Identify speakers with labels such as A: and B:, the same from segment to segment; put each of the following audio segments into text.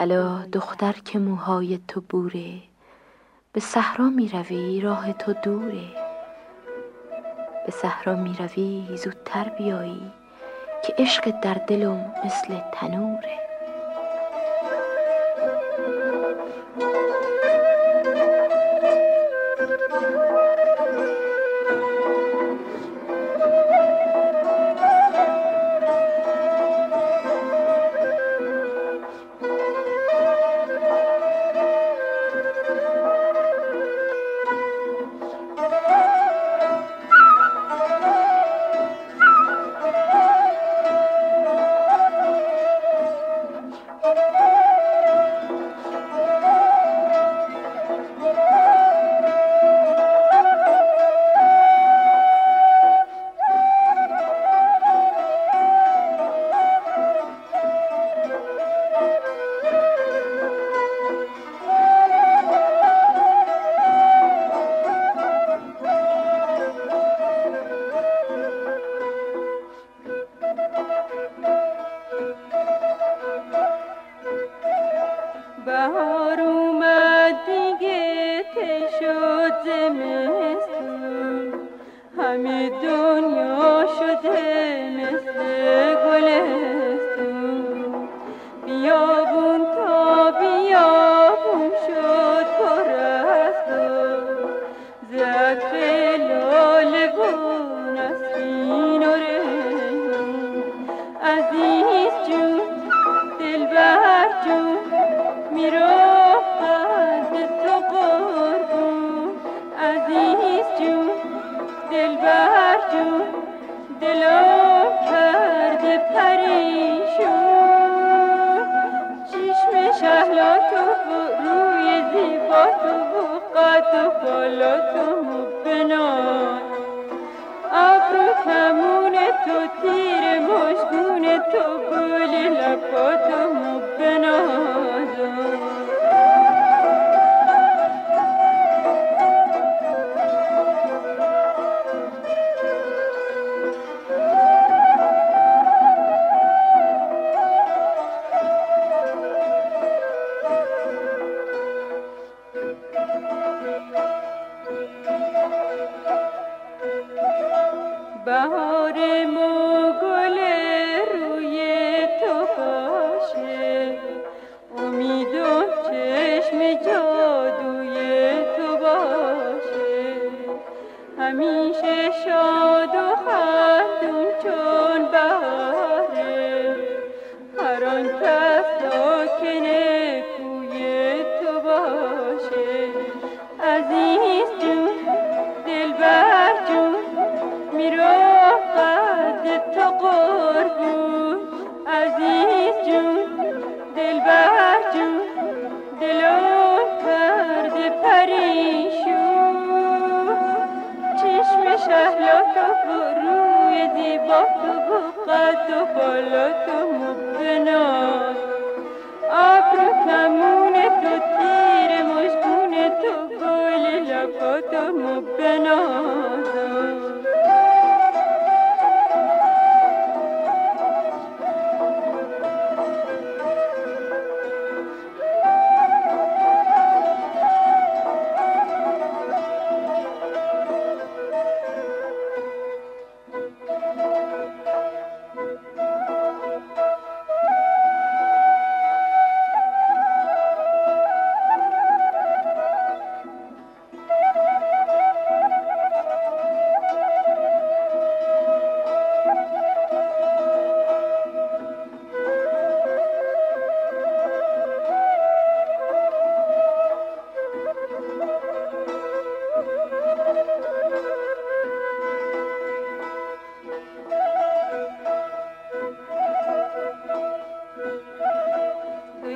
A: الا دختر که موهای تو بوره به صحرا می‌روی راه تو دوره. به صحرا می‌روی زودتر بیایی که عشق در دلم مثل تنوره.
B: Baharon بالاتم بنان ابرو کمون تو تیر مشگون تو گل لپاتم و همیشه شاد و خندون تو گل لباتم مبنا.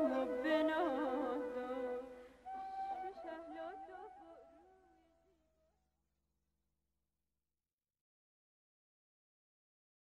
B: all of.